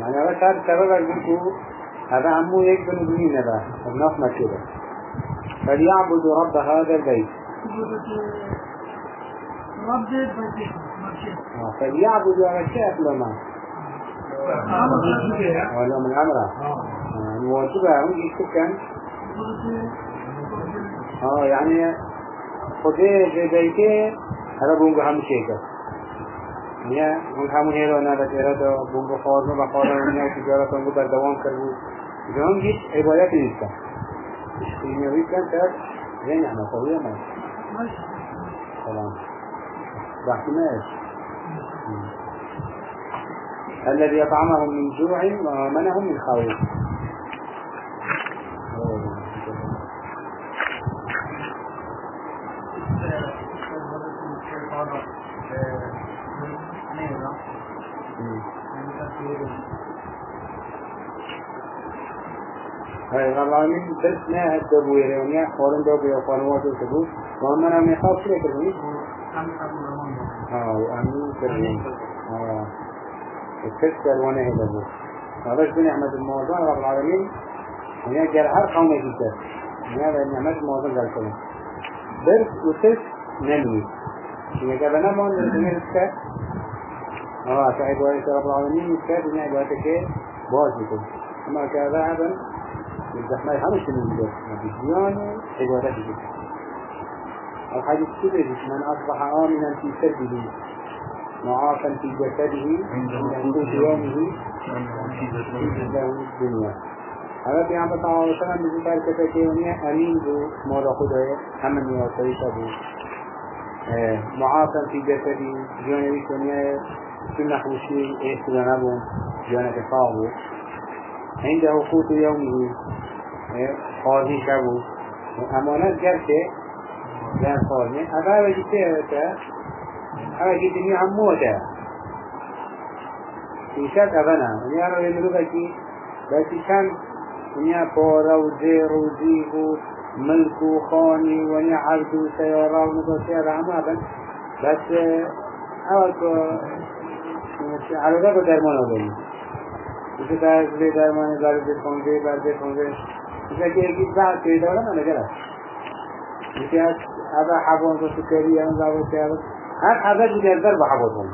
يعني هذا كان سبب الملكو هذا عمو يكبن بنين هذا النصمة كده فليعبدوا رب هذا البيت رب البيت فليعبدوا على الشيء لما ولا من أمره. واجبها هم يشتكن آه يعني خده بيته هذا بونغ هم شيء نیا اون همون هیرو نداشت اراده بونگو خارنو و خارنو نیا تجارت اونگو بر دوام کرد جان هیچ عبادتی نیستن اشتینیوی کن تر زین نعمة قوية ما. سلام. بحث ماش. الذي يطعمهم من جوع وآمنهم من خوف. هاي غلامين بس ما هدبوا يرونيا خورن دو بيو خورنوات وسبو وامنا من خاف كده كرمي آه وآمين. كرمي آه. هذا بن نعمة الموضوع رب العالمين هنا جال هر قوم جدا هنا نعمة قال كلام درس وتس نمي. هنا جابنا ما نرسمه السكة آه سعيد وعيسى رب العالمين السكة هنا عبادتك باز بكم أما كذا هذا الزحمة همش من الجد الديان عبادته الحديث كبير من أصبح آمنا في سربه معافا في جسده عند وقوت يومه. له الدنيا هذا في عام صلى الله عليه وسلم بذكر كتاكيونية أمين بو مولا خدوية همن يوصيش أبو معافا في جسده جوانا بيكونية سنة خوشي إيه سنة نبو جوانا كفاهو عند وقوت يومه قاضي شبو أمانات جرسه جان قاضي أبا وجي تيرتا أبا جي دنيا هم موتا إيشاد أبنا ونيا رو يمرو بكي بس كان ونيا پورا و زير و زيب و ملك و خاني ونيا عبد و سيارة و نقل سيارة هم أبن بس أول على ذلك درمان أولي इसे कहा इसलिए डर माने बार से पहुंचे बार से पहुंचे इसे कि एक बात कही तो ना लगा इसे आज هذا حبون तो سكري أنا لا بس هذا هذا هذا جدي أقدر بحبون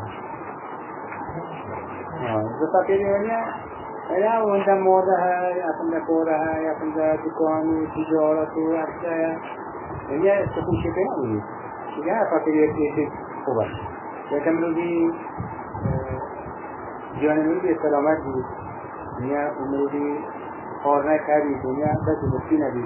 آه إذا تكلم يعني يا وانت موضة هاي أصلا كورة هاي أصلا دكان تجارة وأشياء يعني تكون شيء كمان يا فكر يكفي خوبه. لكن من دي جانب من دي سلامت دي دنیا امروزی خارنه کردی. دنیا بس بسی نبی.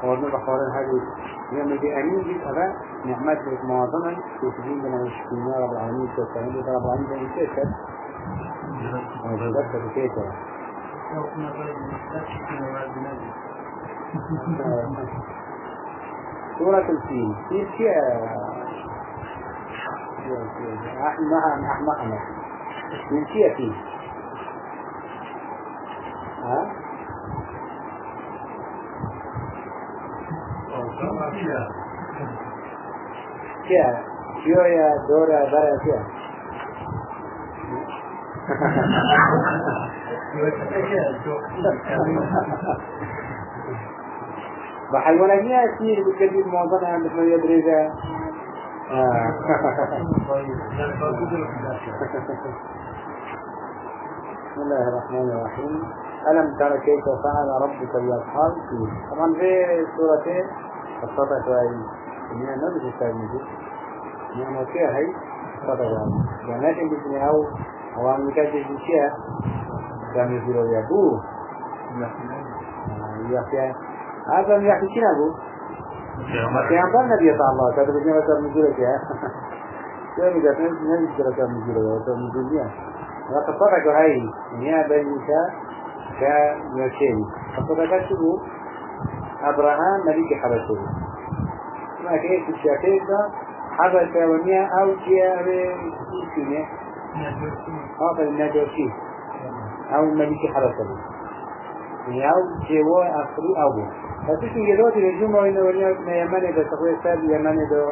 خارنه و خارن هدی دنیا مدی امین بید اغا نعمت بید معظما تسجین بنا وشکینا رب العالمین تسجین بید رب ایسه کد موجودت بسیطه کرد سورة الفيل فيل شيء أحمد أحمد أحمد من شيء فيل كيا شو يا دورة برا كيا بحيوانات مياه كثير بتكذب موضوعنا مثل ما يدريجا بسم الله الرحمن الرحيم ألم ترى كيف فعل ربك بأصحاب طبعا في سورتين السطح شوي إنها بتستاهل نجي إنها موكية هي السطح يعني يعني لكن بسني أو أو عم يكاد يجيشيها كان يزيروا يابوه يحكي هذا اللي يحكي شنو أبوه؟ پیامبر نبی صلی الله تعالی بجنه وقت نزول که چه میگه نه نمیشه که نزول وقت نزول نیه وقت صدق هاي نیا بنیشا که شو أبراهام ملك حبشه ما كيف الشاكيك ده حبشه ونيا أو جاء بسينه آخر النجاشي أو حرسه يعني أو جوا أخرو أبو فتش يجلوت الهجوم وين ونيا يمن إذا تقوي سب يمن إذا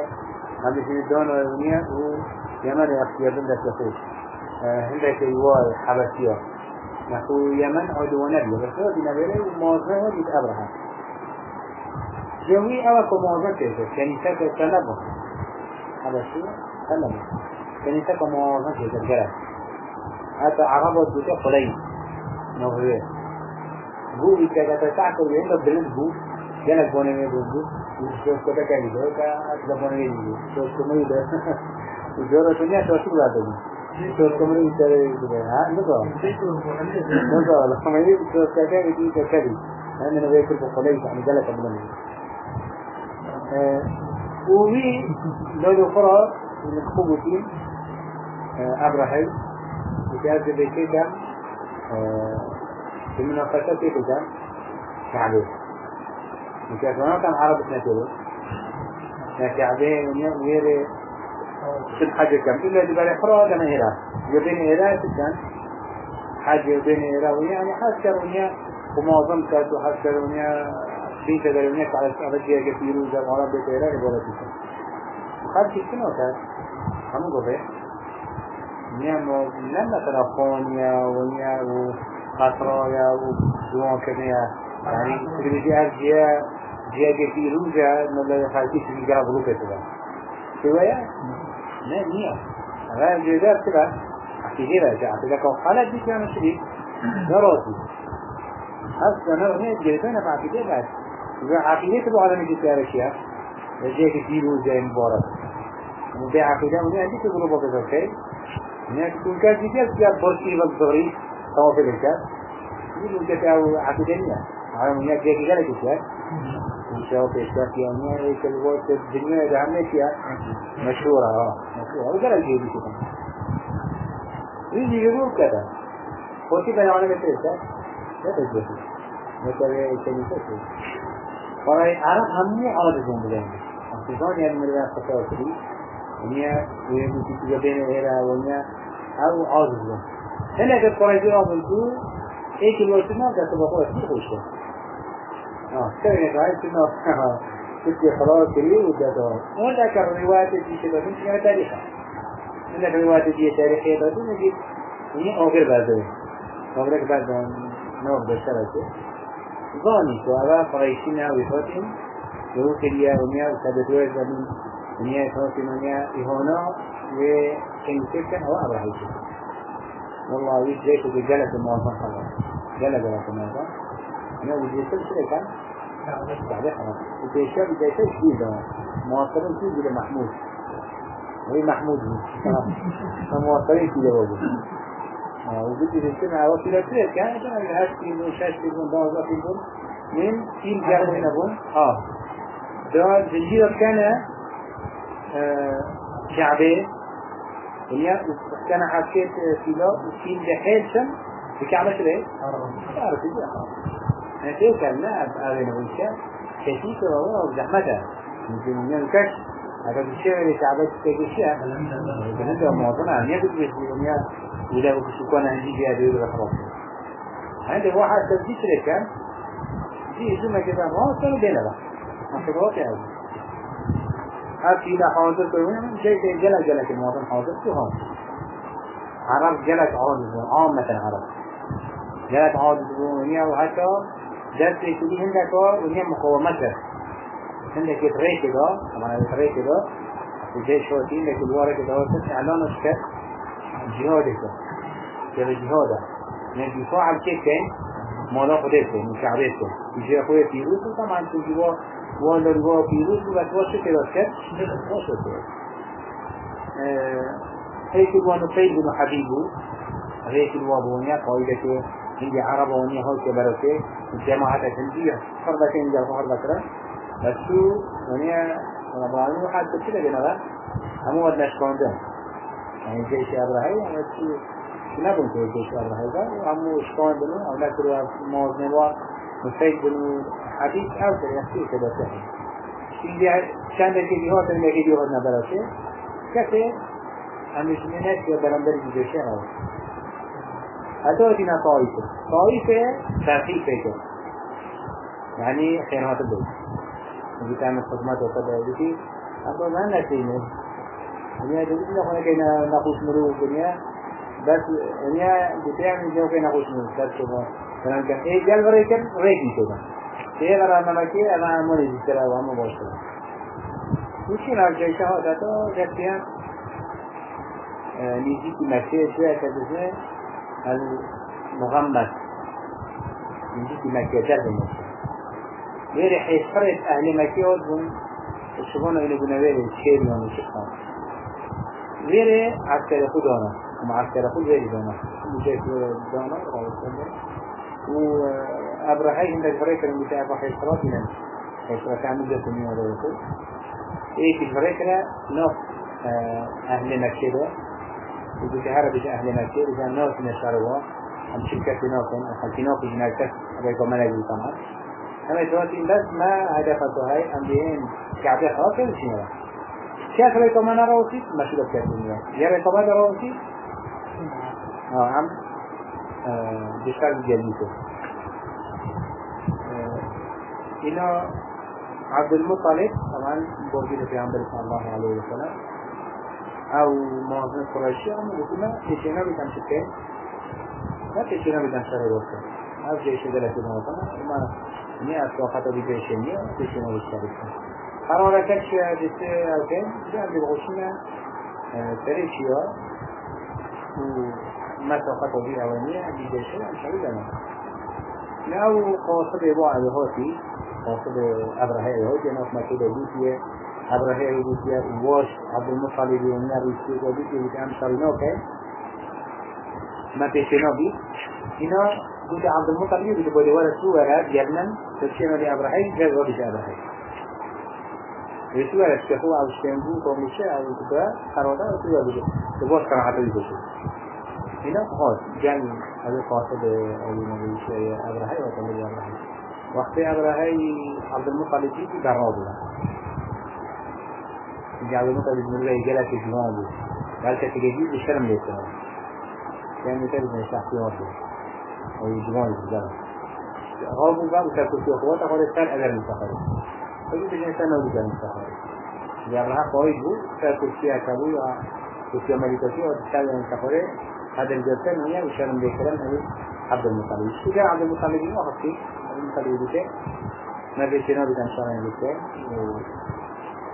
هم في دون ونيا ويمن أختيار بند تقوي هندك يوا حبسيا نحو يمن عدو نبي. بس هو بنبيه وموضوع هو بيت أبرهة جوي أو كموضوع كذا كنيسة كنبه حبسيا كنبه كنيسة كموضوع كذا جرا حتى عربة دوتة قليل نوعه بو إذا تتعكر وين بلند بو جالك بونه مي بو شو كذا كذي ده كا بونه مي بو شو كمي ده وجورا تنيا شو شو بعده شو كمي ده ده ها؟ نقول نقول لا كمي شو كذا كذي كذي أنا نبي كل بقولي يعني جالك بلند وهي لو فرا من الخبوتين أبراهيم وكذا بيكيدا في المناقشات كده كعبه مكافأة كان عرب نتورو كعبه ويري شد حاجة كم إلا اللي بالي حرا لما هرا يبين هرا كان. حاجة يبين هرا ويعني حاجة ونيا ومعظم كاتو حاجة ونيا. كذا ونيا على الأرجية كثير عرب بيت تيجي وخد شيء شنو كان هم نيا مو لما تلفونيا ونيا و قطرايا ودوان كنيا يعني تريد أرجيا جيا في روجا نلا خالتي في جرا بروكة تبع شوية لا نيا جيدا تبع أكيد راجع تبع كم خالد دي كان شديد نراسي أصلا أنا هنا جيدا أنا بعكيد بعد عقيدة تبع على مجلس أرشيا جيا في روجا مبارك وده عقيدة وده عندي تقولوا بقى كذا هناك تكون كذا كذا برشي بالضريح طواف الإنسان يقول لك أو عقيدة على من يجي يجي لك إيش إن شاء الله في أمنية إيش الوقت الدنيا إذا عملت فيها مشهورة آه مشهورة وقال الجيد كده يجي يقول كذا وكيف أنا أنا مثل إيش لا تجد مثل إيش فراي عرب همني عادتهم بلين أصلاً يعني من الوقت تفاصيل ونيا ويجي بين هنا ونيا أو عادتهم هنا قد قرأتي أمر دو ايك الوقت ما قد تبقى كثير خوشة آه كأنك عايز انه كنت خلاص كريه وده ولا كالروايات دي كده كنت يعني تاريخة عندك الروايات دي تاريخية ده نجي هي أوغر بعده أوغر بعد نوع بشرته ظاني سواء قريشنا كريه ونيا وثبتوا الزمن ونيا فاتهم ونيا إهانا وكنيسة كان أو أبراهيم والله ويش جيت بجلس الموظف خلاص جلس جلس الموظف أنا كل كان بعد خلاص وجيت شاب جيت شديد مواصلين في جل محمود. وهي محمود. مواصلين في جوابه وجيت جلسنا على وسيلة كذا كان كان الهاش في وشاش في بون دعوة في بون من تيم جارو هنا بون آه ده جنجير كان شعبي هي كان حكيت فيلا وفيل لحيل شم بكعبة؟ عارف دي أنا كيف كان لا أبغى ويشا كثير والله زحمتها ممكن من الكش هذا الشيء اللي كعبة تكشيا بالنسبة لمواطنة عم يدرس بالدنيا ولا بكشوكان عندي جاي دير الخلاص عندي واحد تبديل كان دي زما كده ما كانوا بينا بقى ما شغلات يعني هاتي لا حاضر كونه شيء شيء جلك جلك المواطن حاضر شو هون عرب جلك عاضر عامة عرب. جلك عاضر ونيا وحتى درس يكوني هندك ونيا مقاومته هندك يتري كده طبعا يتري كده وجاي شو تين لك الوارد كده وتسمع إعلان الشكل جهاد كده كده جهاد من الدفاع عن كيف كان مالا خدته من شعبته يجي أخويا تيروس طبعا تجيبه وأنا بيروز بس واش كده؟ كده واش كده؟ هيك الوا نفيد بن حبيبه هيك الوا بونيا قايده كده هندي عرب ونيا هو كبرته الجماعة تنجيه فربتين جا فربتين بس شو؟ ونيا ربانو واحد كده جنبه همو ود نشكانده يعني جيش إبراهيم بس شو نبون تو جيش إبراهيم همو شكاندنو أو نكروا موزنوا نفيد بن حديث أو تريحكي كده سهل إذا كان لك جهات لك جهات نبرته كثير همش منك يا برندر جيشه هاو حتى وقتنا طائفة طائفة ترخيص فيك يعني خيرات الدول نجي تعمل خدمات وكذا بكي أما ما نسينه يعني هذا نحن كنا نقوش مرو الدنيا. بس يعني بتعمل جو كنا نقوش مرو بس شو كلام كان إيه جل بريكن ريكي كده إيه برا ما مكي أنا عمري جسرا. وهم باشر وشي شهادة تو جتيا نيجي في مكة شوية كده؟ المغمس. نيجي في مكة جد غير حيصرف أهل مكة ودهم الشغل اللي بنوير الشيء من الشيطان غير عسكر خدانا ومعسكر خد غير دانا. مجاك دانا عندك فريقة من بتاع حيصرات من حيصرات عن جزء من هذا يقول إيه في الفريقة نص أهل مكة وبتهرب أهل مكة إذا ناس من الشروا هم شركة ناس هم خلفيناك جناكتك أبيكم ملاجي طبعا همه تواتين بس ما هدفته هاي ام بيهن كعبه خاطر شنو كيف ريكم أنا روسي مشروع كاتبين يا ريكم أنا روسي آه عم بشكل جديد. إنه عبد المطلب طبعا بوجود في عمر صلى الله عليه وسلم. أو موازنة قريشية أما بكما تشينا بكم شكين لا تشينا بكم شر الوقت أو جيش دلت الموازنة ما مئة وقت بجيشينية تشينا بالشركة قرار كتش جست أوكي جاء بغشنا تريشيا وما توقت بي أولية بجيشينية شركة لو قاصد يبوع بهاتي قاصد أبرهاء يهودي ناس ما كده بيتيه أبرهاء يهودي واش عبد المطلب يومنا ريسي وبيتي بتعمل شرينوكي ما تشينو بي هنا قلت عبد المطلب يقول بودي ورا سورة يمن تشينو لي أبرهاء جاز وديش أبرهاء الله شكوا أو شكنبو كوميشة أو كذا خرودا أو كذا بيجي تبغى كان حتى يجي هنا خاص جن هذا قاصد النبي شيء أبرهاء وتمر أبرهاء وقت أبرهاء عبد المطلب يجي برابلا يجي عبد المطلب من يجي لك جمال قال كتجديد الشرم ليسنا كان مثل من شخصيات أو جمال الجرم غابوا بقى وكانوا في أخوات أخوات كان أجر المسافر فجيت الإنسان نودي كان المسافر يا أبرهاء قوي بو كانوا في كابو وفي أمريكا وتشتغل المسافر هذا الجسد هي وشرم بكرم هي عبد المطلب شو كان عبد المطلب ما خفي عبد المطلب بيته ما بيتنا بدنا شرم بيته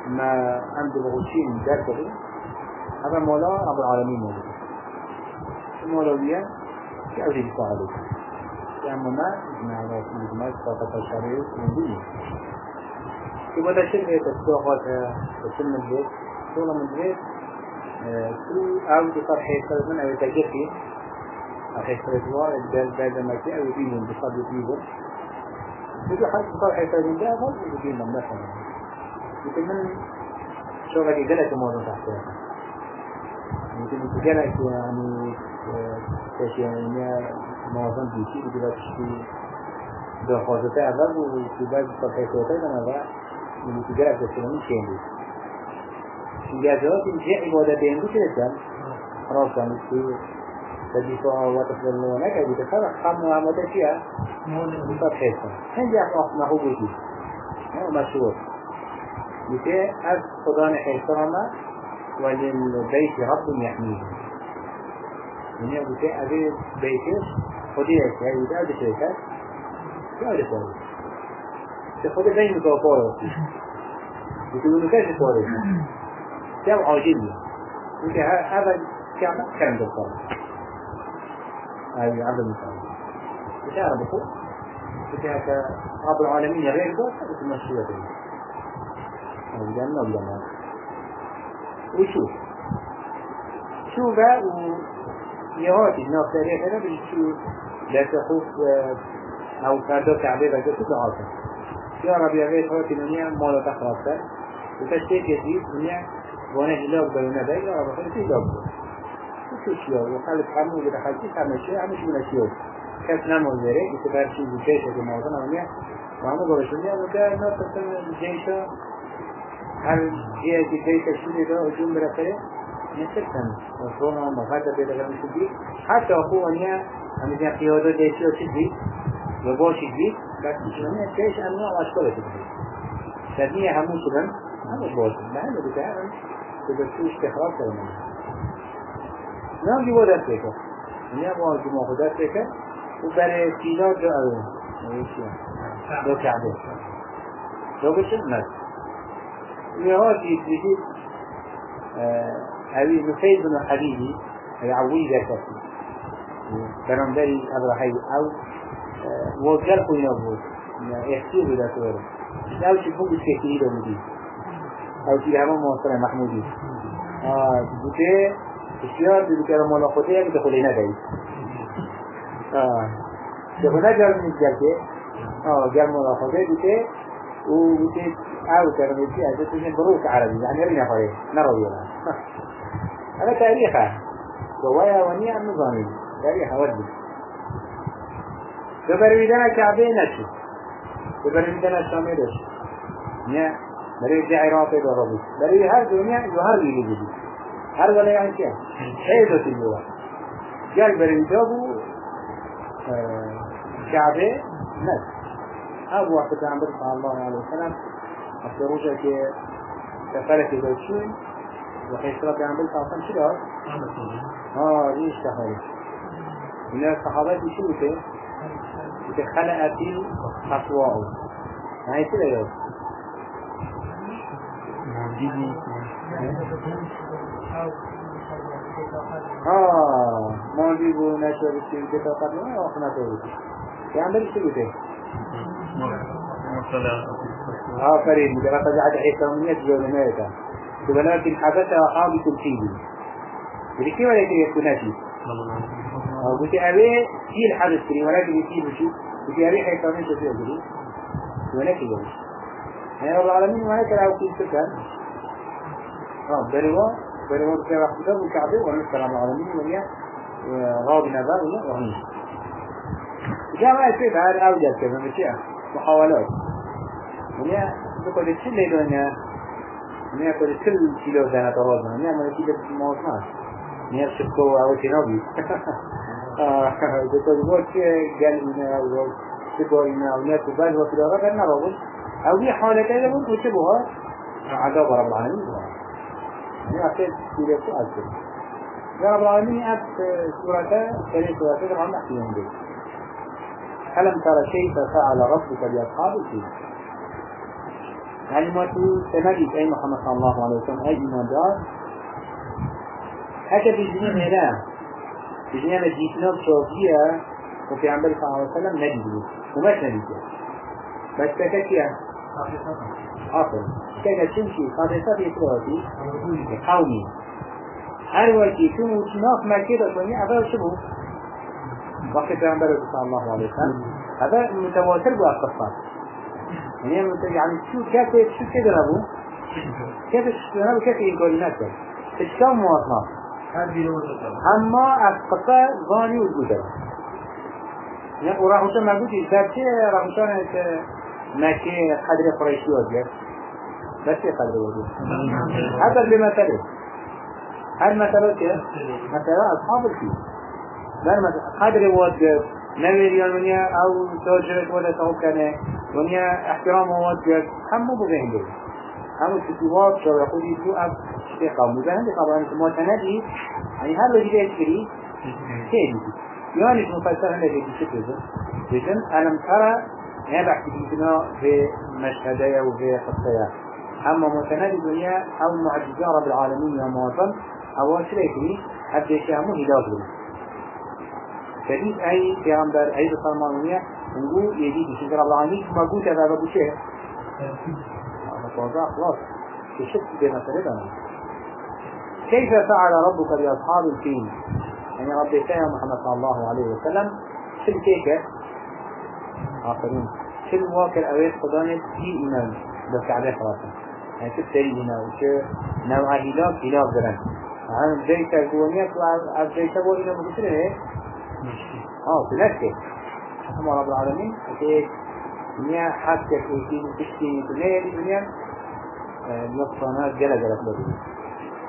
ما عنده بغشين درته هذا مولا رب العالمين مولا المولوية كأولي بصاحبه يعني ما ما على اسم ما فقط يبقى ده شيء تسوقات تسمى البيت. شغل من البيت تو أو بصار حيث من أو تجفي أو حيث الأسبوع البال بعد ما كي أو يبين بصار يبين يجي حد حيث من ده يبين من مثلا. يمكن من شغلك جلت موضوع تحتها يمكن تجلك يعني يعني موازن بيشي بدي تشتي ده خاصة أغلب وفي بعض وتاي أنا بقى من تجلك تسلمي كيندي جازات جاء عبادتين بكرة خلاص كان في تدفع وتفضلونك أبي تفرق خام وعمد فيها بصر حيثا هنجي أخلاق ما هو بيجي مشهور بكي أز خدان حيثرما وللبيت رب يحميه من يقول بكي أبي بيتش خديك هاي وده أبي شركات شو أبي شركات تخدي بين متوفارة بتقولوا كيف توري كم عاجلني انت هذا كم كلام دكتور هاي عبد المطلب مش عارف بقول انت هكا رب العالمين غير ده هذا المشروع ده الجنة والجنة وشوف شو. بقى ويهاتي الناس تاريخ هذا بيشوف لا تخوف أو كادو تعبير كده عاصم يا رب يا غير هاتي الدنيا ما لا تخرب وتشتكي كثير الدنيا وأنا هلاك بيونا بيلا رب خير في دابو شو شيء وخالف حمو إذا خالف حمو شيء عمش من الشيء كيف نعمل ذلك يتبار شيء بجيشة في موضوعنا ونيا وعمو قرش ونيا وكا ناس تسمى الجيشة هل هي الجيشة شنو ده هجوم برسالة نسكتن وصونا مغادة بيدغل شدي حتى أخوه أنيا أمدين قيادة ديشيو شدي وبوش شدي لكن شنو كيش أنواع وأشكال شدي شدنية همو شدن همو بوش ما هذا بتاعنا تبرشو استخراج كلمة نام جوا دست بكر نیا ما جمعه خدا بکر و برای سینا جو اون دو کعبه دو بشه نه يهات يتريد هذه نفيد بن حبيبي يعوي ذاك برمبري أبرحي أو وجل خوينا بود يحسير بلا سوره أو شبه بسكتير ده مدي أو شيء هم موصل محمودي. آه بوته إشتيار بذكر مولا خطيه يعني دخلنا ده آه دخلنا جال من الجلده آه جال مولا خطيه بوته وبوته أو ترميتي هذا تجين بروك عربي. يعني رينا فريه نروي لها هذا تاريخها ووايا ونيا النظامي تاريخها ودي به ببرویدن کعبه نشد ببرویدن شامه داشت نه برای جای عراق داره بود. برای هر دنیا و هر دیگه بود. هر ولایت یعنی که خیلی دوتی بود. جای برویدا بود. کعبه نشد أبو پیغمبر صلى الله علیه وسلم از كي که سفره بيتشون و رب يعمل صلى الله عليه وسلم شو دار؟ اه ليش سفرة؟ من بته؟ بتخلق في خطواه يعني كده يوم آه ما بيبو نشوى بسيب كتا قبل ما أخنا تولي يعني شو بته؟ آفرين لقد رجعت عيسى من يتجو لميتا ولكن حبسها حابس الفيل ولكي ولا يكون ناشي قلت أبي في الحدث كري ولكن يصير بشي قلت أبي حيثانين شفيه كري ولكن يبش يعني رب العالمين ولكن أو كي سكر آه بروا بروا بكي رح تدب الكعبة ونسكر رب العالمين وليا راضي نبأ ولا وهمي جامعة كيف هذا أوجد كيف مشيئة محاولات. ونیا بکنه چی لیدانه ونیا کنه كل كيلو زنه تواضع ونیا من كيلو موضوع شبكه أو تنابي بکنه بود که گل اینه و شبه اینه و نیا تبال و كده غير نرابط أو دي حالة إذا بود وشبهها عذاب رب العالمين. يعني أكيد كده يا رب العالمين أب سورة ثلاث سورة طبعا نحكي يوم دي ألم ترى كيف فعل ربك بأصحاب الفيل يعني ما تو سنجد أي محمد صلى الله عليه وسلم أي إيمان دار؟ حتى في جنين هنا في جنين جيتنا بشوفية وفي عمبر صلى الله عليه وسلم نجده وما نجده بس تكتيا آخر كان تمشي خاطئة في إسرائيل قومي. هر وقت شو شناف مكة دنيا هذا شبه وقت پیغمبر صلی الله علیه وسلم هذا متواتر بو القصة يعني يعني شو كيف شو كده ربو كيف شو ربو كيف يقول لنا كيف اشكال مواصلات اما القصة ظاني وجوده يعني وراح وصل ما قلت إذا كي راح وصل مكة قدر قريشي وجه بس قدر وجه هذا بمثله هل مثله كيف مثلا أصحاب الفيل مثلا قدر واد نویریان ونیا أو تاجرت ولا تاو کنه ونیا احترام واد جد همو بغهنده همو تتواب شو خودی تو اب شتی قوم بغهنده قبل ما تندی يعني هر وجه يشتري كيف يعني مفسر هذا في شكل بجن ألم ترى هذا حديثنا في مشهدية وفي قصية أما متنادي الدنيا أو معجزة رب العالمين يا مواطن أو شريكي حتى يشامه هداف بنا شديد أي پیغمبر أي بسلمانية نقول يجي بشكل رب العالمين ما قلت هذا أبو شيء هذا توضع خلاص كشفت بما سردنا كيف فعل ربك بأصحاب الفيل؟ يعني ربي يا محمد صلى الله عليه وسلم. شو الكيكة؟ آخرين. شو الواكر أويس قدانة في إيمان. بس عليه خلاصة يعني شو التريدنا وشو نوع هلاك هلاك درن عن جيسا قوانيات وعن جيسا قوانينا مكترين إيه؟ آه بنفسه حكم رب العالمين. أكيد نيا حتى كيكين تشتي بنيا دنيا نقصانات جلا جلا تلوي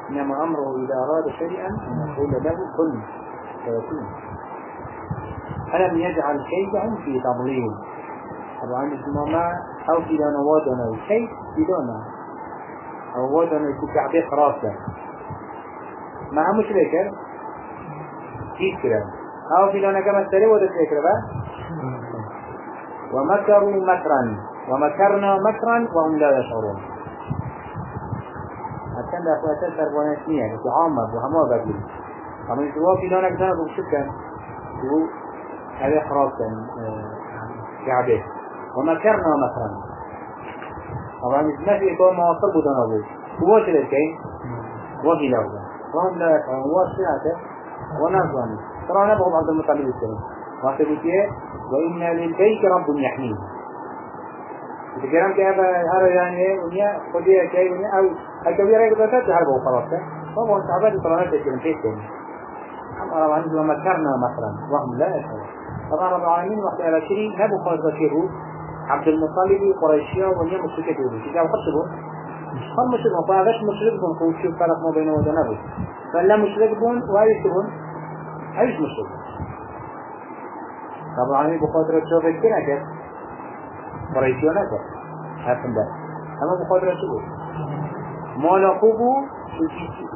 إنما أمره إذا أراد شيئا أن يقول له كن فيكون. ألم يجعل كيدهم في تضليل؟ طبعا الجماعة أو في لنا وادنا الكيد بدون أو وادنا يكون كعبه خراسة مع مشركة كيف كده أو في لنا كما استري ودت ذكر ومكروا مكرا. ومكرنا مكرا وهم لا يشعرون. عشان ده أخواتي سربانات نية بس عامة وهما بدل أما يجوا في لنا كنا بمشكا هو هذا خراب كان كعبه ومكرنا مكرا طبعا ما في إقامة ما وصل بدنا أبو هو شو الكين وفي لوضع وهم لا يفعلون هو سنعته ونظام ترى نبغى عبد المطلب السلام ما تقول وإن للبيت رب يحميه الكلام كهذا هذا يعني ونيا خديه كي ونيا أو الكبيرة يقدر تجد هذا هو خلاص فهو ترى نفسه كلام كيف كان أما رب العالمين ومكرنا مثلا وهم لا يشعرون. طبعا رب العالمين وقت على شيء نبو خالص بكيه عبد المطلب قريشيا ونيا مشركة يقولون كذا وقتلون هم مشركون فهذاش مشرك بون شوف فرق ما بينه نبو فلا مشرك بون وأيش بون أيش مشرك رب العالمين بخاطر تشوف كنا قريشيا نكر هفن ده. أما بخاطر شو؟ مالا خوبو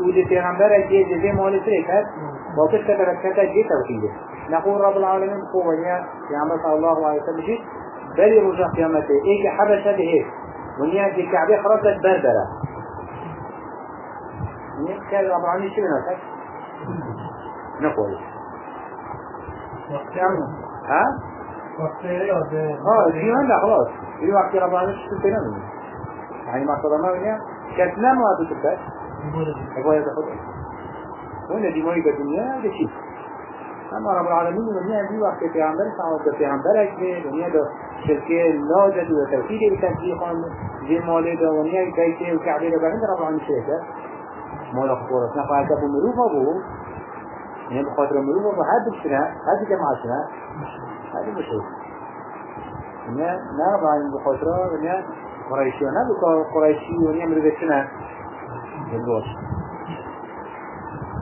ولي پیغمبر أجي جزي مال سريكت باكش كتركتا جي توحيده. نقول رب العالمين قوانيا پیغمبر صلى الله عليه وسلم جي. بلي رجع قيامته. إيك حبشة به ونيا دي كعبة خرصت بردرة. كان رب العالمين شو بناسك نقول. ها؟ آه الجيمان ده خلاص في وقت رب العالمين شو تنام يعني ما صدمنا منها كانت نام وهذا تبقى أقوى يتخذ وإن دي مويقة الدنيا ده شيء أما رب العالمين ونيا في وقت في عمبر سعود في عمبر أجمل ونيا ده شركة لاجد وتوحيد بتنسيقا زي مالي ده ونيا كيسي وكعبه ده بعند رب العالمين شركة مولا خطورة نفع كابو مروفة بو يعني بخاطر مروفة بو هاد بشنا هاد جماعة شنا هذا مشهور ونيا نرب العالمين بخاطر ونيا قريشي ونبقى قريشي ونيا مريد شنا بالبوش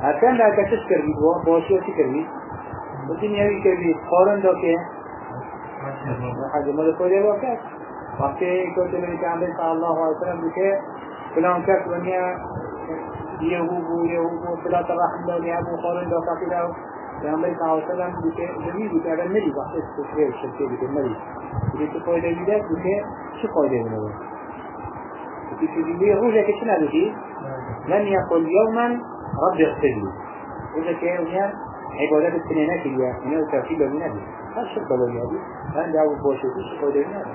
هرکن در کشش کردید و باشی چی کردید؟ بودی نیوی کردید خارن دا که؟ حاجة مال خودی با کرد وقتی که نبی پیامبر صلی الله علیه وسلم بوده فلان کس و نیا یهو بو یهو بو فلا ترحم دا نیا بو خارن دا کافی دا پیامبر صلی الله علیه وسلم بوده نبی بوده اگر نبی وقتی استفریه شرکه بوده نبی بوده که فایده بیده بوده چه فایده بوده في سبيل روجة كشنا بشي لم يوما رب اغفر لي كان هنا عبادات السنينات اللي هنا وتوحيد النبي هل شرط بلو يهدي هل دعوة بوشتي شقود النبي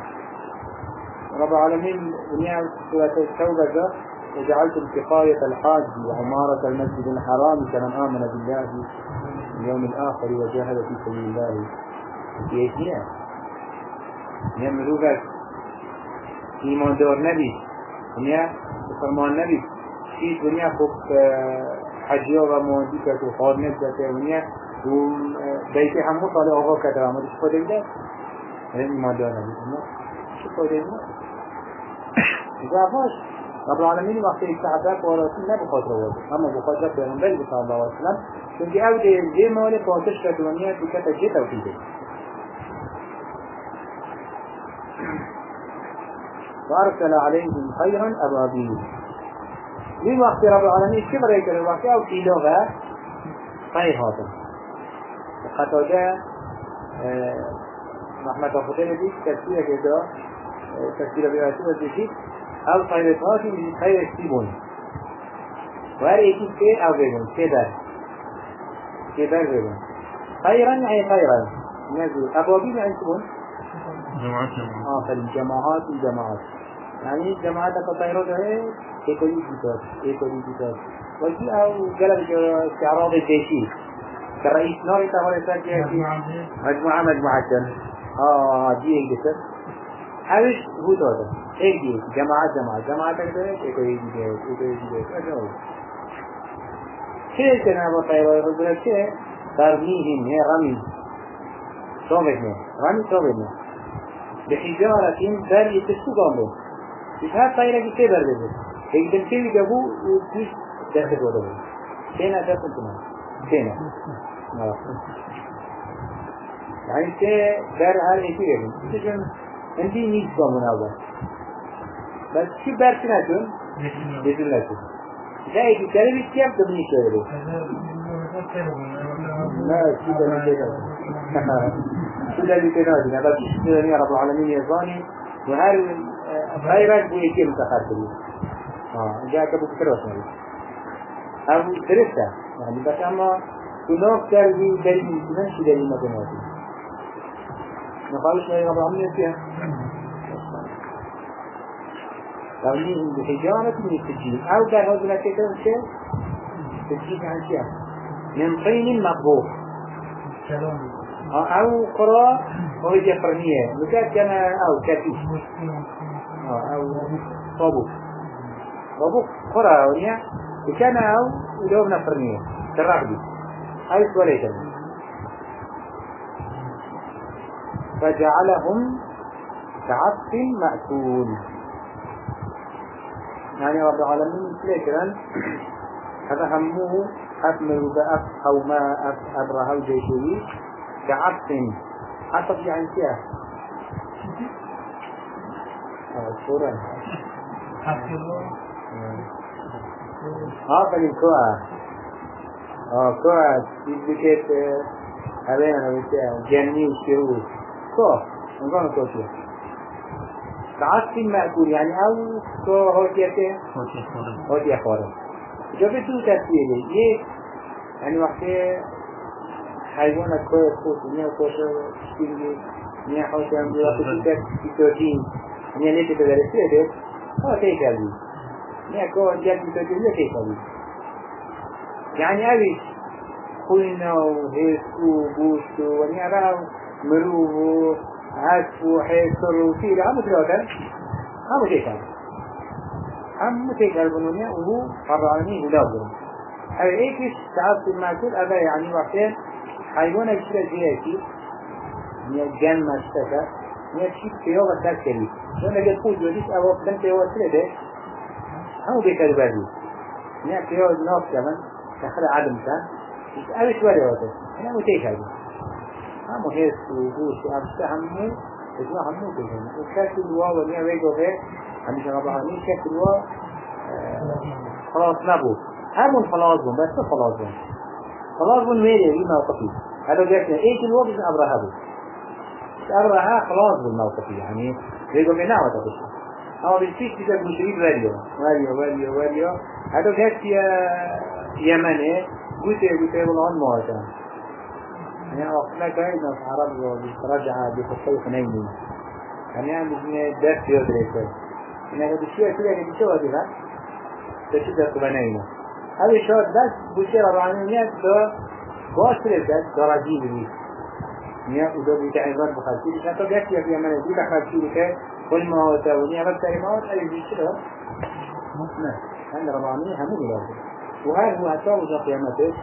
رب العالمين هنا سورة التوبة وجعلتم سقاية الحاج وعمارة المسجد الحرام كمن آمن بالله اليوم الآخر وجاهد في سبيل الله. في ايتنا يعملوا ذلك إيمان دور نبي. دنیا فرمان نبی چی دنیا خوب حجی و موندی کرد و خارنه کرد دنیا و بیتی همو سال آقا کرد و عملش خود ایده این ایمان دار نبی. اما چی خود ایده ضعفاش رب العالمین وقتی استعداد و رسول نبی خود رو وارد اما بخاطر پیغمبر صلی الله علیه وسلم چونکه أو دی دی مال پاتش کرد دنیا تو کتا جه توحیده وأرسل عليهم خيرا أبابيل من وقت رب العالمين كبر يكر الوقت أو في لغة خير هذا وقد جاء رحمة الله دي تفسير كده تفسير بيواتي وزيشي خير هاتي من خير استيبون وهل يكيب كي أو بيبون كبر كبر بيبون خيرا يعني خيرا؟ نزل. أبابيل يعني سبون جماعات جماعات آه فالجماعات الجماعات يعني جماعات الطيران ہے ایک ولی جیتات ایک ولی جیتات وکی أو قلب استعراض الجيشي. كرئيس نار تهور يساك مجموعة. مجموعة آه دي جسر اوش هو هذا ولی جیتات ایک ولی جیتات اجا هو شيء كنا بطيران رجل شيء ترميهم هي رمي صوبتنا رمي صوبتنا بحجارة بارية السقام مش هاد طايرة كي بر بده دم كي جابو وكيش دست وده تينا دست انتنا تينا يعني تي بر هر ايكي يبين تجن عندي نيس بامون اول بس برسي نتون؟ بيتون نتون. ده ايكي كلمة كيف تبني شوية لا شو كده شو دليل كده بس شو رب العالمين يزاني وهل غيرك بيكي متخاطرين آه ابو ابو درسته. يعني بس اما كنوك تربي دليل من شو دليل ما رب العالمين فيها توليهم بحجارة من السجين. أو كان هذا شيء تسجيل عن شيء. من طين مطبوخ. أو قرى وهي جفرنية. مكاد كان أو كاتيش أو صابوك صابوك قرى ونيا كان أو ودوب نفرنية. كالرقبي أي سوريتا فجعلهم كعصف مأكول. يعني رب العالمين. مثل هذا همه أكمل بأف أو ما أف أبره جيشه كعبس عصب يعني فيها الصورة. آه بني كوع آه كوع. يبكت هذين أنا بتاع جنين شروع. كوع. نقول كوع كعصف مأكول يعني أو هوتيته هوتيه خورم جابت دو تفسيره یک يعني وقتی حیوان کوی خود نیا کوش شتینگی نیا حوش هم دو وقتی تک بیتوتین نیا نیتی به درسته ده کردی. نیا کو جد بیتوتین نیا تی کردی. يعني أبيش خوينا وهيس وبوش ونيا راو مروه وعسف وحيسر وفيل هم تلوكا؟ هم تيكا هم تيكا البنونيا وهو الرعاني ولابهم هذا إيكش تعبت المعقول أبا يعني وقتين حيوانا بشرة جياتي نيا جن ما اشتكى فيوغا تاكلي وأنا قد فيوغا سلده هم وري وقت أنا متيك هذا هم هيس وبوش أبشت همه اسمه همه كلهم وكاس الواو ونيا ويجو غير همش غبانين كاس الواو خلاص نبو همون خلاص بون بس خلاص بون خلاص بون ويري لي موقفي هذا جاكنا إيش الوقت من أبرها بو أبرها خلاص بون موقفي يعني ويجو غير نعوة تبشر أما بالفيش تجد مشريد واليو واليو واليو واليو هذا جاك يا يمنه قلت قلت والله ما كان يعني أصلا كان عرب رجع بخصوص نيني. يعني عم بسمي درس يدرس يعني قد شوية كده قد شو هذا تشد قبنينا هذا شو بس بشير الرعانيات ده باش تلبس درجي بني نيا وده بيتا عباد بخلصي لكن تو جات يا من دي بخلصي لك كل ما هو تاوني هذا كلمات أي شيء كده مثلا عند رباني هم بلاد وهذا هو أساس قيامته.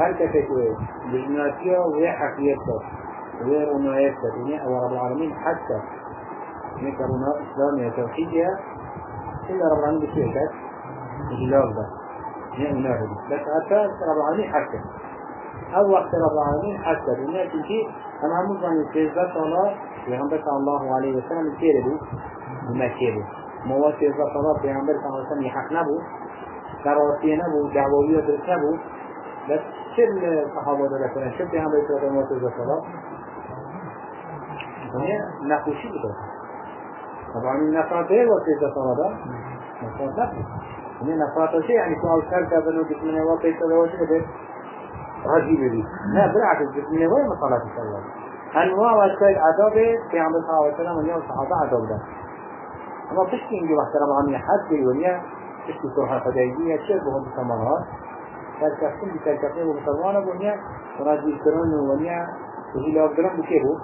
هل كتكوي بالناتية وهي حقيقته وهي رنايته دنيا أو رب العالمين حتى هناك رنا إسلامية توحيدية إلا رب العالمين بشيء إجلال ده هي منافذ بس أساس رب العالمين حتى أو وقت رب العالمين حتى دنيا تنتي أنا هم مزمان يتجزى صلاة پیغمبر صلی الله علیه و سلم چیره بود؟ مکه بود. مواد سیزده صلاة پیغمبر صلی الله علیه و سلم حق نبود. دراستی نبود. دعواوی درست نبود. بس چه صحابه داره کنن چه پیغمبر صلی الله علیه و سلم صلاة دنیا نقوشی بود طبعا این نفرات هي وقت سیزده صلاة ده؟ نفرات نبود دنیا نفرات شيء يعني سؤال كار كابنو جسم نوا كيف تدوش كده رجي بدي لا بالعكس جسم نوا ما صلاة الصلاة انواع واشكال عذاب في الله عليه وسلم ونيا الصحابة عذاب ده. أما بشكي انجي محترم عمي حد في ونيا بشكي صلح الحديبية شربهم بسمانات فالكفين بتالكفين ومسلمان ونيا ونجي الكرون ونيا وهي لو قدران بكيبو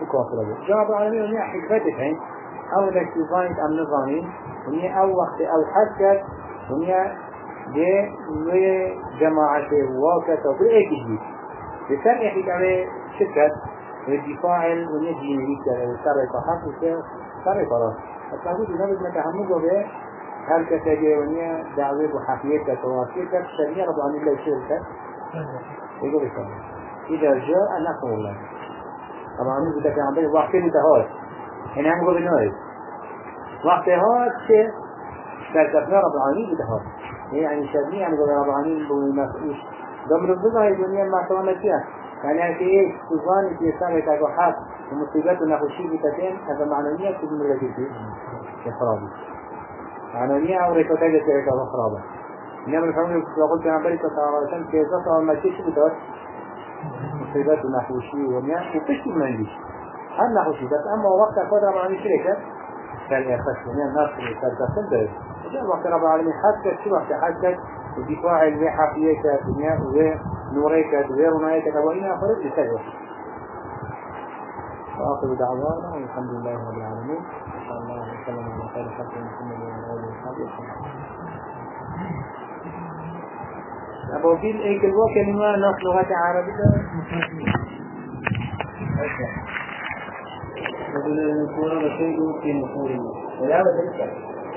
بكافر ابو جواب العالمين ونيا حكمتك هين أو ذاك تظاهر ام نظامين ونيا أو وقت أو حسكت ونيا دي نوي جماعة واكت أو بالايك جديد بسر احيك عليه شركت الدفاع والنجي يريد سر الصحف وسر القرار التعبد نبت متحمل به هل كتاجي ونيا دعوة وحقيقة تواصيك شريعة رب العالمين لا يشير يقول لك إذا جاء نصر الله. طبعا نقول لك عن بين وقت انتهى هنا هم قبل نوي وقت هاد شيء. كالكفنا رب العالمين انتهى يعني شريعة يعني قبل رب العالمين بمسؤول دمر الضغط الدنيا ما فيها. يعني في إيه سوزان في سامة تاكو حق ومصيبات ونخشي بتتين. هذا معنوية كل من الذي فيه معنوية أو ريكوتاجة تلك إخرابا إنما الفهمون يقول كان بريكة عليه وسلم في ذات أول ما تيش بدأت مصيبات ونخشي ومياه وفشت من عنديش هل نخشي بس أما وقت أخذها معني شركة كان يخش من الناس اللي كانت تنبه وجاء وقت رب العالمين حتى شو وقت حتى ودفاع الوحافية كدنيا ونوريك ورمايك وإن أخرج بسجوة وآخر دعوانا والحمد لله رب العالمين صلى الله وسلم على خير خلق محمد وعلى آله وصحبه أبو بيل أي كلمة كلمة نص لغة عربية. نقول النصورة بشيء في نصور ولا بدل